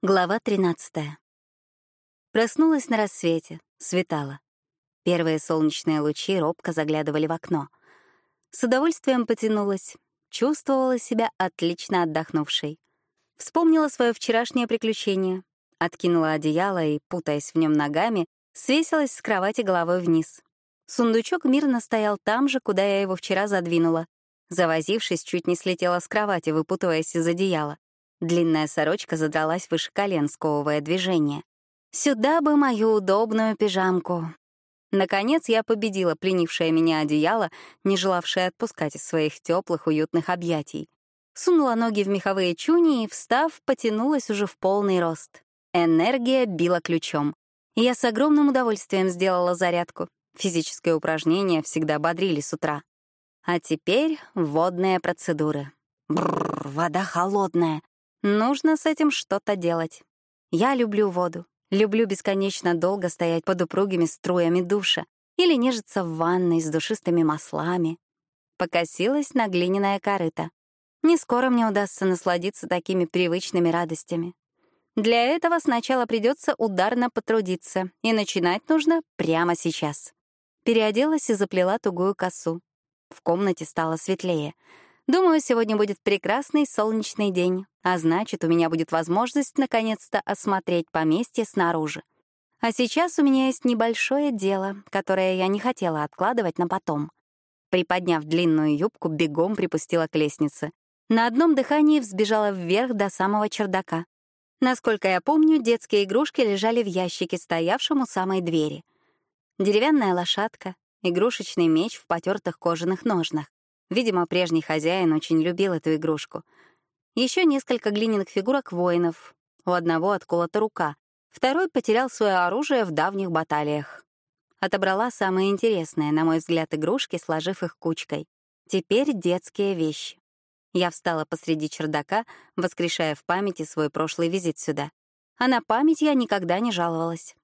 Глава 13. Проснулась на рассвете, светало. Первые солнечные лучи робко заглядывали в окно. С удовольствием потянулась, чувствовала себя отлично отдохнувшей. Вспомнила свое вчерашнее приключение, откинула одеяло и, путаясь в нем ногами, свесилась с кровати головой вниз. Сундучок мирно стоял там же, куда я его вчера задвинула. Завозившись, чуть не слетела с кровати, выпутываясь из одеяла. Длинная сорочка задралась выше колен, сковывая движение. «Сюда бы мою удобную пижамку». Наконец я победила пленившее меня одеяло, не желавшее отпускать из своих теплых, уютных объятий. Сунула ноги в меховые чуни и, встав, потянулась уже в полный рост. Энергия била ключом. Я с огромным удовольствием сделала зарядку. Физические упражнения всегда бодрили с утра. А теперь водные процедуры. Бррр, вода холодная. Нужно с этим что-то делать. Я люблю воду. Люблю бесконечно долго стоять под упругими струями душа или нежиться в ванной с душистыми маслами. Покосилась на глиняное корыто. Не скоро мне удастся насладиться такими привычными радостями. Для этого сначала придется ударно потрудиться, и начинать нужно прямо сейчас. Переоделась и заплела тугую косу. В комнате стало светлее — Думаю, сегодня будет прекрасный солнечный день, а значит, у меня будет возможность наконец-то осмотреть поместье снаружи. А сейчас у меня есть небольшое дело, которое я не хотела откладывать на потом. Приподняв длинную юбку, бегом припустила к лестнице. На одном дыхании взбежала вверх до самого чердака. Насколько я помню, детские игрушки лежали в ящике, стоявшем у самой двери. Деревянная лошадка, игрушечный меч в потертых кожаных ножнах. Видимо, прежний хозяин очень любил эту игрушку. Еще несколько глиняных фигурок воинов. У одного отколота рука, второй потерял свое оружие в давних баталиях. Отобрала самые интересные, на мой взгляд, игрушки, сложив их кучкой. Теперь детские вещи. Я встала посреди чердака, воскрешая в памяти свой прошлый визит сюда. А на память я никогда не жаловалась.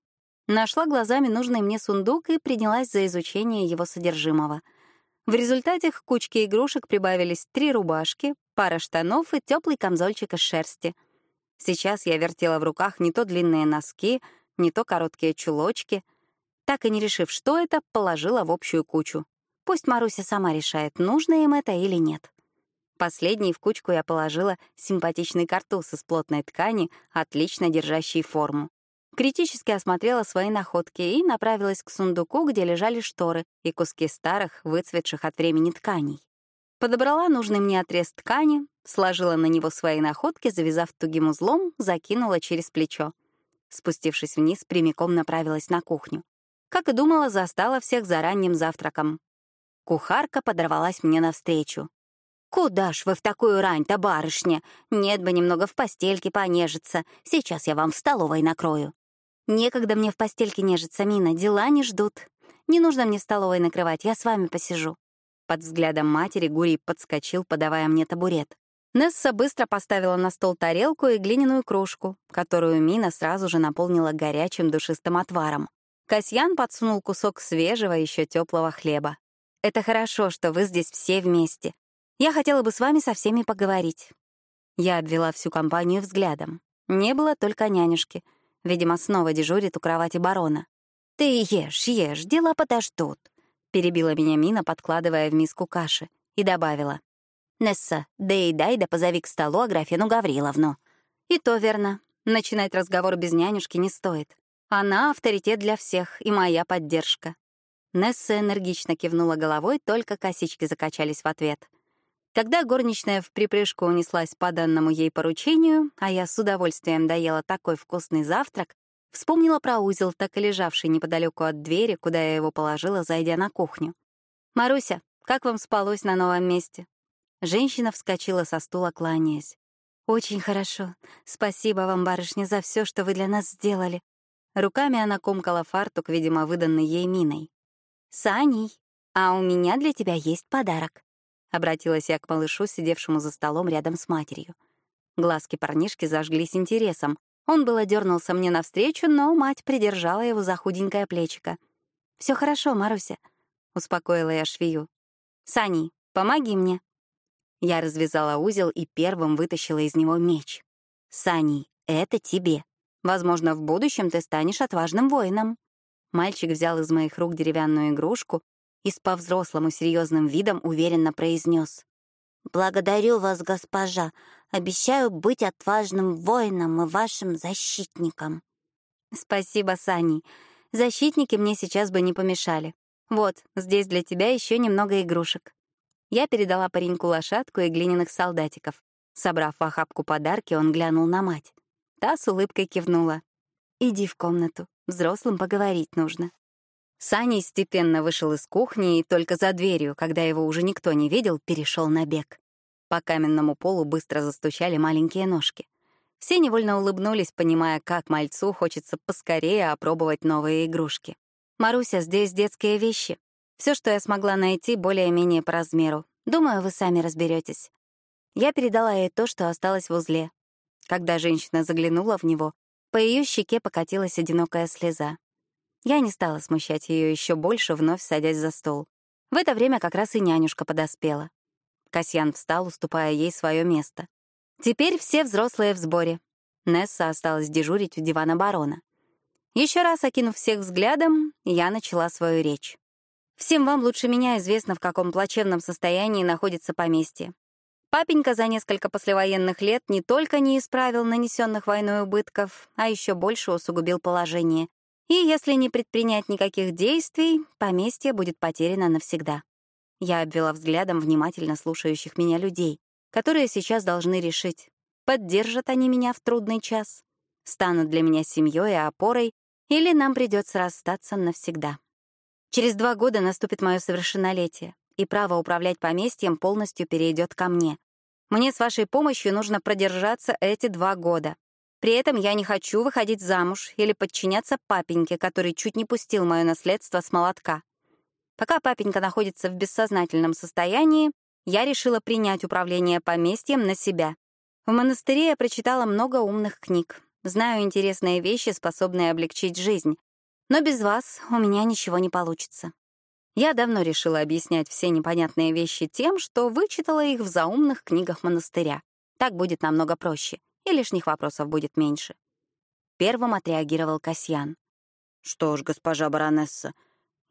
Нашла глазами нужный мне сундук и принялась за изучение его содержимого — в результате к кучке игрушек прибавились три рубашки, пара штанов и теплый камзольчик из шерсти. Сейчас я вертела в руках не то длинные носки, не то короткие чулочки. Так и не решив, что это, положила в общую кучу. Пусть Маруся сама решает, нужно им это или нет. Последней в кучку я положила симпатичный картуз из плотной ткани, отлично держащий форму. Критически осмотрела свои находки и направилась к сундуку, где лежали шторы и куски старых, выцветших от времени тканей. Подобрала нужный мне отрез ткани, сложила на него свои находки, завязав тугим узлом, закинула через плечо. Спустившись вниз, прямиком направилась на кухню. Как и думала, застала всех за ранним завтраком. Кухарка подорвалась мне навстречу. «Куда ж вы в такую рань-то, барышня? Нет бы немного в постельке понежиться. Сейчас я вам в столовой накрою». Некогда мне в постельке нежиться, Мина, дела не ждут. Не нужно мне в столовой накрывать, я с вами посижу». Под взглядом матери Гурий подскочил, подавая мне табурет. Несса быстро поставила на стол тарелку и глиняную кружку, которую Мина сразу же наполнила горячим душистым отваром. Касьян подсунул кусок свежего, еще теплого хлеба. «Это хорошо, что вы здесь все вместе. Я хотела бы с вами со всеми поговорить». Я обвела всю компанию взглядом. Не было только нянюшки — Видимо, снова дежурит у кровати барона. «Ты ешь, ешь, дела подождут», — перебила меня Мина, подкладывая в миску каши, и добавила. «Несса, да и дай да позови к столу Аграфену Гавриловну». И то верно. Начинать разговор без нянюшки не стоит. Она — авторитет для всех и моя поддержка. Несса энергично кивнула головой, только косички закачались в ответ. Когда горничная в припрыжку унеслась по данному ей поручению, а я с удовольствием доела такой вкусный завтрак, вспомнила про узел, так и лежавший неподалеку от двери, куда я его положила, зайдя на кухню. «Маруся, как вам спалось на новом месте?» Женщина вскочила со стула, кланяясь. «Очень хорошо. Спасибо вам, барышня, за все, что вы для нас сделали». Руками она комкала фартук, видимо, выданный ей миной. «Саней, а у меня для тебя есть подарок». Обратилась я к малышу, сидевшему за столом рядом с матерью. Глазки парнишки зажглись интересом. Он было дернулся мне навстречу, но мать придержала его за худенькое плечико. Все хорошо, Маруся», — успокоила я швею. «Сани, помоги мне». Я развязала узел и первым вытащила из него меч. «Сани, Это тебе. Возможно, в будущем ты станешь отважным воином». Мальчик взял из моих рук деревянную игрушку и с по-взрослому серьезным видом уверенно произнес: «Благодарю вас, госпожа. Обещаю быть отважным воином и вашим защитником». «Спасибо, Сани. Защитники мне сейчас бы не помешали. Вот, здесь для тебя еще немного игрушек». Я передала пареньку лошадку и глиняных солдатиков. Собрав в охапку подарки, он глянул на мать. Та с улыбкой кивнула. «Иди в комнату. Взрослым поговорить нужно». Саня степенно вышел из кухни и только за дверью, когда его уже никто не видел, перешел на бег. По каменному полу быстро застучали маленькие ножки. Все невольно улыбнулись, понимая, как мальцу хочется поскорее опробовать новые игрушки. «Маруся, здесь детские вещи. Все, что я смогла найти, более-менее по размеру. Думаю, вы сами разберетесь. Я передала ей то, что осталось в узле. Когда женщина заглянула в него, по ее щеке покатилась одинокая слеза. Я не стала смущать ее еще больше, вновь садясь за стол. В это время как раз и нянюшка подоспела. Касьян встал, уступая ей свое место. Теперь все взрослые в сборе. Несса осталась дежурить у дивана барона. Еще раз окинув всех взглядом, я начала свою речь. Всем вам лучше меня известно, в каком плачевном состоянии находится поместье. Папенька за несколько послевоенных лет не только не исправил нанесенных войной убытков, а еще больше усугубил положение. И если не предпринять никаких действий, поместье будет потеряно навсегда. Я обвела взглядом внимательно слушающих меня людей, которые сейчас должны решить, поддержат они меня в трудный час, станут для меня семьей и опорой, или нам придется расстаться навсегда. Через два года наступит мое совершеннолетие, и право управлять поместьем полностью перейдет ко мне. Мне с вашей помощью нужно продержаться эти два года. При этом я не хочу выходить замуж или подчиняться папеньке, который чуть не пустил мое наследство с молотка. Пока папенька находится в бессознательном состоянии, я решила принять управление поместьем на себя. В монастыре я прочитала много умных книг, знаю интересные вещи, способные облегчить жизнь. Но без вас у меня ничего не получится. Я давно решила объяснять все непонятные вещи тем, что вычитала их в заумных книгах монастыря. Так будет намного проще и лишних вопросов будет меньше. Первым отреагировал Касьян. «Что ж, госпожа баронесса,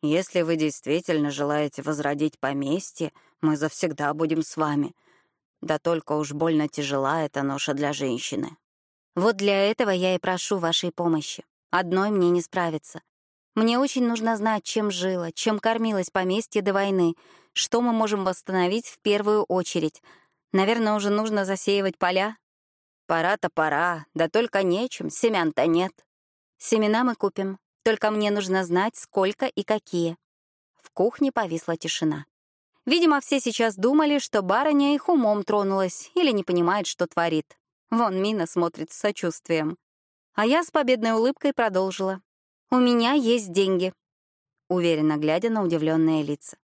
если вы действительно желаете возродить поместье, мы завсегда будем с вами. Да только уж больно тяжела эта ноша для женщины. Вот для этого я и прошу вашей помощи. Одной мне не справиться. Мне очень нужно знать, чем жило, чем кормилось поместье до войны, что мы можем восстановить в первую очередь. Наверное, уже нужно засеивать поля, Пора-то пора, да только нечем, семян-то нет. Семена мы купим, только мне нужно знать, сколько и какие. В кухне повисла тишина. Видимо, все сейчас думали, что барыня их умом тронулась или не понимает, что творит. Вон Мина смотрит с сочувствием. А я с победной улыбкой продолжила. «У меня есть деньги», уверенно глядя на удивленные лица.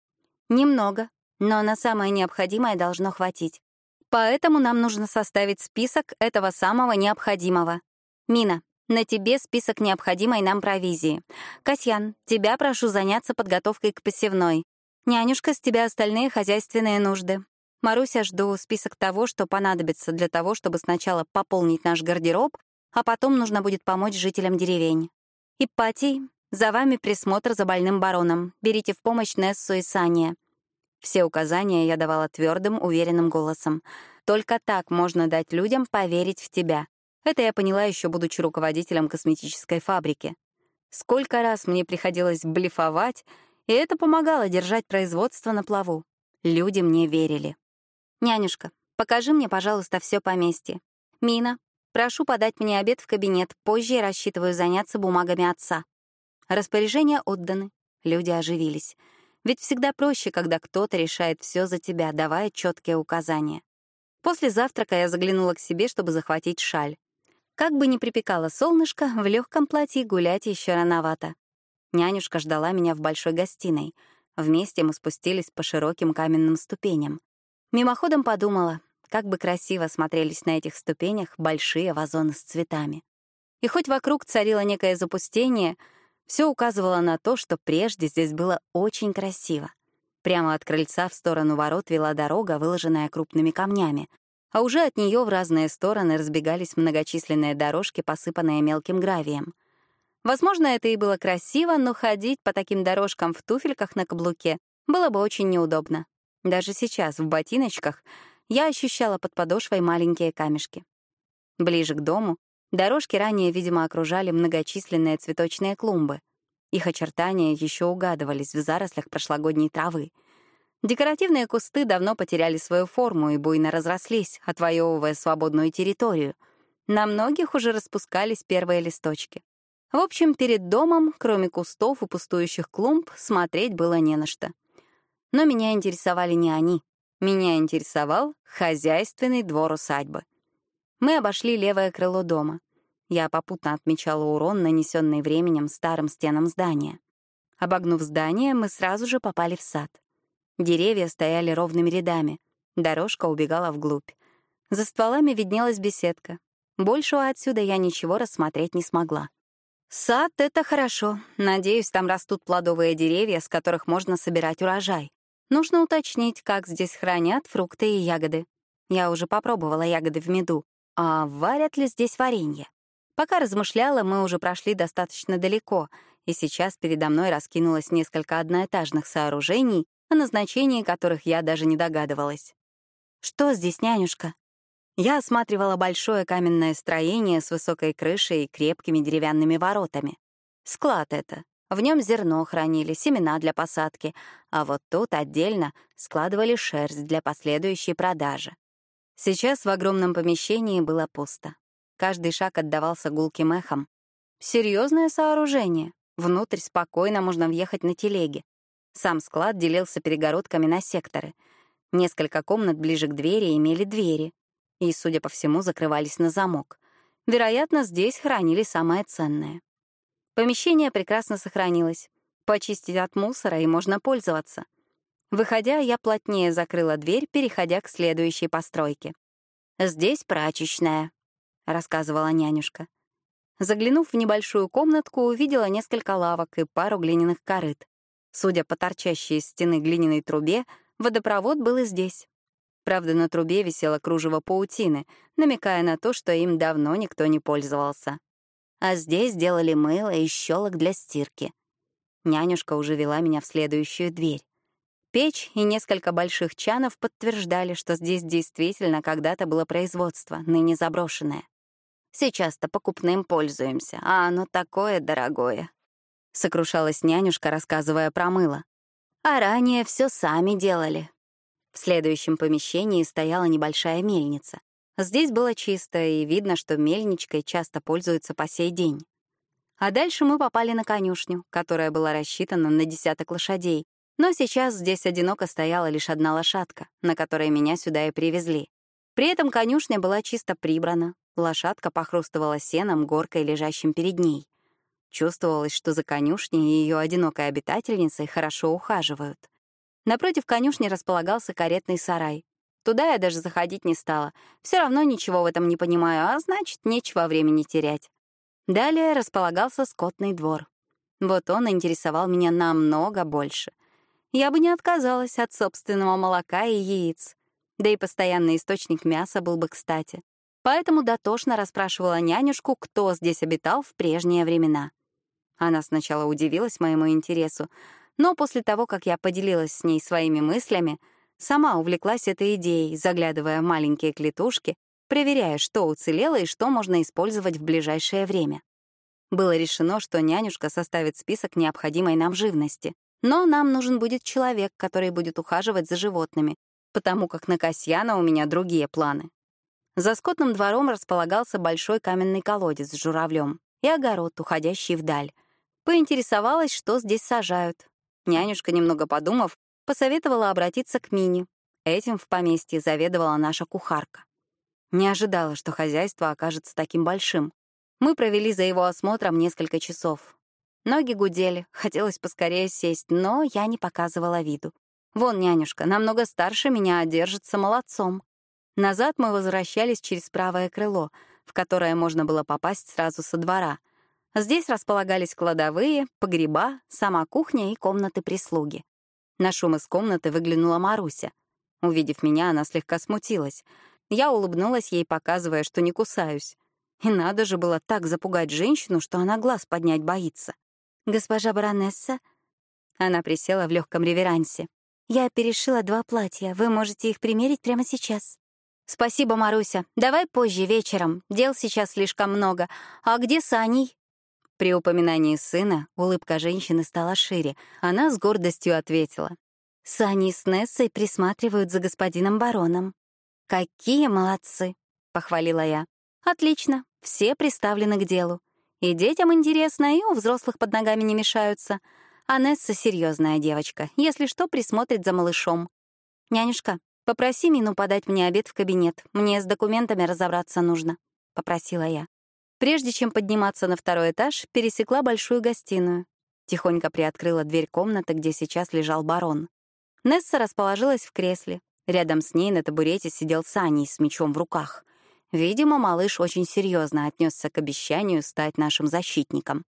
«Немного, но на самое необходимое должно хватить. Поэтому нам нужно составить список этого самого необходимого. Мина, на тебе список необходимой нам провизии. Касьян, тебя прошу заняться подготовкой к посевной. Нянюшка, с тебя остальные хозяйственные нужды. Маруся, жду список того, что понадобится для того, чтобы сначала пополнить наш гардероб, а потом нужно будет помочь жителям деревень. Ипатий, за вами присмотр за больным бароном. Берите в помощь Нессу и Сания. Все указания я давала твердым, уверенным голосом. Только так можно дать людям поверить в тебя. Это я поняла еще будучи руководителем косметической фабрики. Сколько раз мне приходилось блефовать, и это помогало держать производство на плаву. Люди мне верили. «Нянюшка, покажи мне, пожалуйста, все поместье. Мина, прошу подать мне обед в кабинет, позже я рассчитываю заняться бумагами отца». Распоряжения отданы. Люди оживились. Ведь всегда проще, когда кто-то решает все за тебя, давая четкие указания. После завтрака я заглянула к себе, чтобы захватить шаль. Как бы ни припекало солнышко, в легком платье гулять еще рановато. Нянюшка ждала меня в большой гостиной. Вместе мы спустились по широким каменным ступеням. Мимоходом подумала, как бы красиво смотрелись на этих ступенях большие вазоны с цветами. И хоть вокруг царило некое запустение — все указывало на то, что прежде здесь было очень красиво. Прямо от крыльца в сторону ворот вела дорога, выложенная крупными камнями. а уже от нее в разные стороны разбегались многочисленные дорожки, посыпанные мелким гравием. Возможно, это и было красиво, но ходить по таким дорожкам в туфельках на каблуке было бы очень неудобно. Даже сейчас, в ботиночках, я ощущала под подошвой маленькие камешки. Ближе к дому дорожки ранее, видимо, окружали многочисленные цветочные клумбы. Их очертания еще угадывались в зарослях прошлогодней травы. Декоративные кусты давно потеряли свою форму и буйно разрослись, отвоевывая свободную территорию. На многих уже распускались первые листочки. В общем, перед домом, кроме кустов и пустующих клумб, смотреть было не на что. Но меня интересовали не они. Меня интересовал хозяйственный двор усадьбы. Мы обошли левое крыло дома. Я попутно отмечала урон, нанесенный временем старым стенам здания. Обогнув здание, мы сразу же попали в сад. Деревья стояли ровными рядами. Дорожка убегала вглубь. За стволами виднелась беседка. Большего отсюда я ничего рассмотреть не смогла. Сад — это хорошо. Надеюсь, там растут плодовые деревья, с которых можно собирать урожай. Нужно уточнить, как здесь хранят фрукты и ягоды. Я уже попробовала ягоды в меду. А варят ли здесь варенье? Пока размышляла, мы уже прошли достаточно далеко, и сейчас передо мной раскинулось несколько одноэтажных сооружений, о назначении которых я даже не догадывалась. «Что здесь, нянюшка?» Я осматривала большое каменное строение с высокой крышей и крепкими деревянными воротами. Склад это. В нем зерно хранили, семена для посадки, а вот тут отдельно складывали шерсть для последующей продажи. Сейчас в огромном помещении было пусто. Каждый шаг отдавался гулким эхом. Серьезное сооружение. Внутрь спокойно можно въехать на телеге. Сам склад делился перегородками на секторы. Несколько комнат ближе к двери имели двери, и, судя по всему, закрывались на замок. Вероятно, здесь хранили самое ценное. Помещение прекрасно сохранилось. Почистить от мусора и можно пользоваться. Выходя, я плотнее закрыла дверь, переходя к следующей постройке. «Здесь прачечная», — рассказывала нянюшка. Заглянув в небольшую комнатку, увидела несколько лавок и пару глиняных корыт. Судя по торчащей из стены глиняной трубе, водопровод был и здесь. Правда, на трубе висело кружево паутины, намекая на то, что им давно никто не пользовался. А здесь делали мыло и щелок для стирки. Нянюшка уже вела меня в следующую дверь. Печь и несколько больших чанов подтверждали, что здесь действительно когда-то было производство, ныне заброшенное. Сейчас-то покупным пользуемся, а оно такое дорогое. Сокрушалась нянюшка, рассказывая про мыло. А ранее все сами делали, в следующем помещении стояла небольшая мельница. Здесь было чисто, и видно, что мельничкой часто пользуются по сей день. А дальше мы попали на конюшню, которая была рассчитана на десяток лошадей. Но сейчас здесь одиноко стояла лишь одна лошадка, на которой меня сюда и привезли. При этом конюшня была чисто прибрана, лошадка похрустывала сеном, горкой, лежащим перед ней. Чувствовалось, что за конюшней и ее одинокой обитательницей хорошо ухаживают. Напротив конюшни располагался каретный сарай. Туда я даже заходить не стала. Все равно ничего в этом не понимаю, а значит, нечего времени терять. Далее располагался скотный двор. Вот он интересовал меня намного больше. Я бы не отказалась от собственного молока и яиц. Да и постоянный источник мяса был бы кстати. Поэтому дотошно расспрашивала нянюшку, кто здесь обитал в прежние времена. Она сначала удивилась моему интересу, но после того, как я поделилась с ней своими мыслями, сама увлеклась этой идеей, заглядывая в маленькие клетушки, проверяя, что уцелело и что можно использовать в ближайшее время. Было решено, что нянюшка составит список необходимой нам живности, но нам нужен будет человек, который будет ухаживать за животными, потому как на Касьяна у меня другие планы. За скотным двором располагался большой каменный колодец с журавлем и огород, уходящий вдаль. Поинтересовалась, что здесь сажают, Нянюшка, немного подумав, посоветовала обратиться к Мине. Этим в поместье заведовала наша кухарка. Не ожидала, что хозяйство окажется таким большим. Мы провели за его осмотром несколько часов. Ноги гудели, хотелось поскорее сесть, но я не показывала виду. Вон нянюшка, намного старше меня, а держится молодцом. Назад мы возвращались через правое крыло, в которое можно было попасть сразу со двора — Здесь располагались кладовые, погреба, сама кухня и комнаты прислуги. На шум из комнаты выглянула Маруся. Увидев меня, она слегка смутилась. Я улыбнулась ей, показывая, что не кусаюсь. И надо же было так запугать женщину, что она глаз поднять боится. «Госпожа баронесса?» Она присела в легком реверансе. «Я перешила два платья. Вы можете их примерить прямо сейчас». «Спасибо, Маруся. Давай позже, вечером. Дел сейчас слишком много. А где Саней?» При упоминании сына улыбка женщины стала шире. Она с гордостью ответила. «Сани с Нессой присматривают за господином бароном». «Какие молодцы!» — похвалила я. «Отлично. Все приставлены к делу. И детям интересно, и у взрослых под ногами не мешаются. А Несса — серьезная девочка. Если что, присмотрит за малышом. Нянюшка, попроси Мину подать мне обед в кабинет. Мне с документами разобраться нужно», — попросила я. Прежде чем подниматься на второй этаж, пересекла большую гостиную. Тихонько приоткрыла дверь комнаты, где сейчас лежал барон. Несса расположилась в кресле. Рядом с ней на табурете сидел Саней с мечом в руках. Видимо, малыш очень серьезно отнесся к обещанию стать нашим защитником.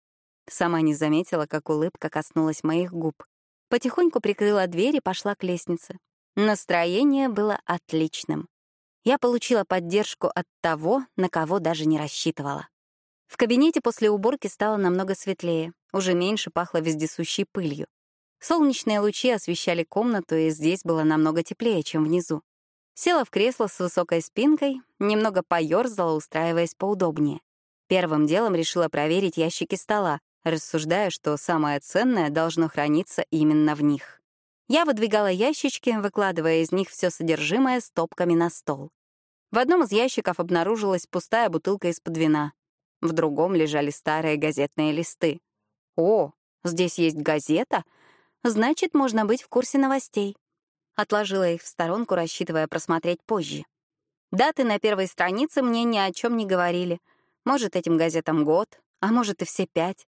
Сама не заметила, как улыбка коснулась моих губ. Потихоньку прикрыла дверь и пошла к лестнице. Настроение было отличным. Я получила поддержку от того, на кого даже не рассчитывала. В кабинете после уборки стало намного светлее, уже меньше пахло вездесущей пылью. Солнечные лучи освещали комнату, и здесь было намного теплее, чем внизу. Села в кресло с высокой спинкой, немного поёрзала, устраиваясь поудобнее. Первым делом решила проверить ящики стола, рассуждая, что самое ценное должно храниться именно в них. Я выдвигала ящички, выкладывая из них все содержимое стопками на стол. В одном из ящиков обнаружилась пустая бутылка из-под вина. В другом лежали старые газетные листы. «О, здесь есть газета? Значит, можно быть в курсе новостей». Отложила их в сторонку, рассчитывая просмотреть позже. Даты на первой странице мне ни о чем не говорили. Может, этим газетам год, а может, и все пять.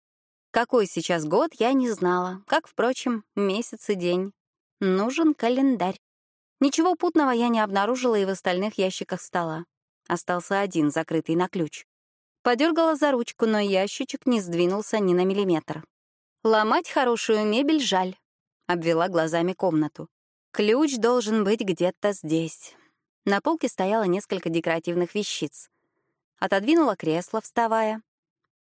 Какой сейчас год, я не знала, как, впрочем, месяц и день. Нужен календарь. Ничего путного я не обнаружила и в остальных ящиках стола. Остался один, закрытый на ключ. Подергала за ручку, но ящичек не сдвинулся ни на миллиметр. «Ломать хорошую мебель жаль», — обвела глазами комнату. «Ключ должен быть где-то здесь». На полке стояло несколько декоративных вещиц. Отодвинула кресло, вставая.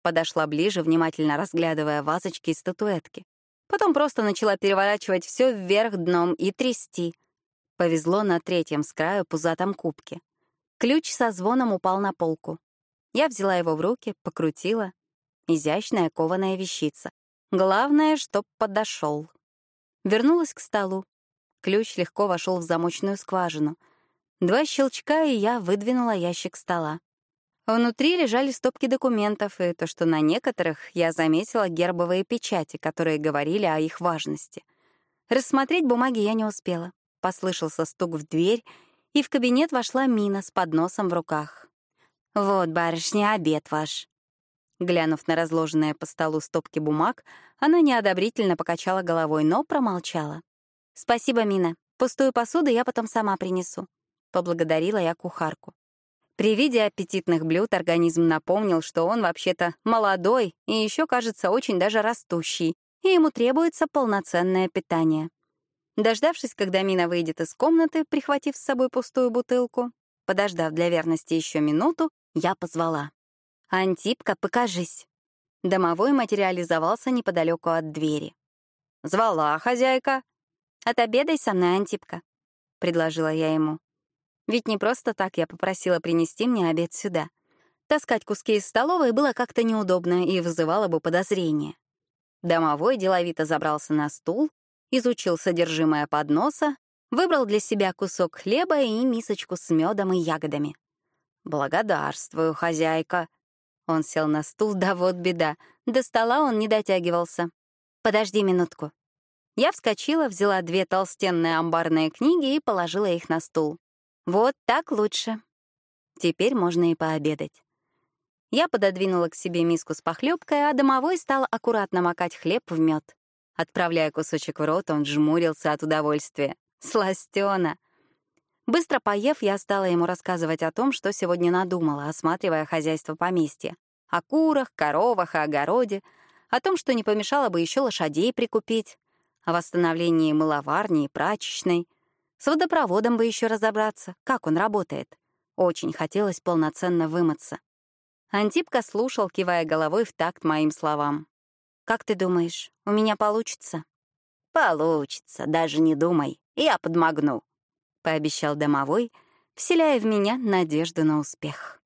Подошла ближе, внимательно разглядывая вазочки и статуэтки. Потом просто начала переворачивать все вверх дном и трясти. Повезло на третьем с краю пузатом кубке. Ключ со звоном упал на полку. Я взяла его в руки, покрутила. Изящная кованая вещица. Главное, чтоб подошел. Вернулась к столу. Ключ легко вошел в замочную скважину. Два щелчка, и я выдвинула ящик стола. Внутри лежали стопки документов, и то, что на некоторых я заметила гербовые печати, которые говорили о их важности. Рассмотреть бумаги я не успела. Послышался стук в дверь, и в кабинет вошла Мина с подносом в руках. «Вот, барышня, обед ваш». Глянув на разложенные по столу стопки бумаг, она неодобрительно покачала головой, но промолчала. «Спасибо, Мина. Пустую посуду я потом сама принесу», — поблагодарила я кухарку. При виде аппетитных блюд организм напомнил, что он вообще-то молодой и еще, кажется, очень даже растущий, и ему требуется полноценное питание. Дождавшись, когда Мина выйдет из комнаты, прихватив с собой пустую бутылку, подождав для верности еще минуту, я позвала. «Антипка, покажись». Домовой материализовался неподалеку от двери. «Звала хозяйка». «Отобедай со мной, Антипка», — предложила я ему. Ведь не просто так я попросила принести мне обед сюда. Таскать куски из столовой было как-то неудобно и вызывало бы подозрение. Домовой деловито забрался на стул, изучил содержимое подноса, выбрал для себя кусок хлеба и мисочку с медом и ягодами. «Благодарствую, хозяйка». Он сел на стул, да вот беда. До стола он не дотягивался. «Подожди минутку». Я вскочила, взяла две толстенные амбарные книги и положила их на стул. «Вот так лучше. Теперь можно и пообедать». Я пододвинула к себе миску с похлебкой, а домовой стал аккуратно макать хлеб в мед. Отправляя кусочек в рот, он жмурился от удовольствия. Сластена! Быстро поев, я стала ему рассказывать о том, что сегодня надумала, осматривая хозяйство поместья. О курах, коровах и огороде, о том, что не помешало бы еще лошадей прикупить, о восстановлении мыловарни и прачечной. С водопроводом бы еще разобраться, как он работает. Очень хотелось полноценно вымыться. Антипка слушал, кивая головой в такт моим словам. «Как ты думаешь, у меня получится?» «Получится, даже не думай. Я подмогну», — пообещал домовой, вселяя в меня надежду на успех.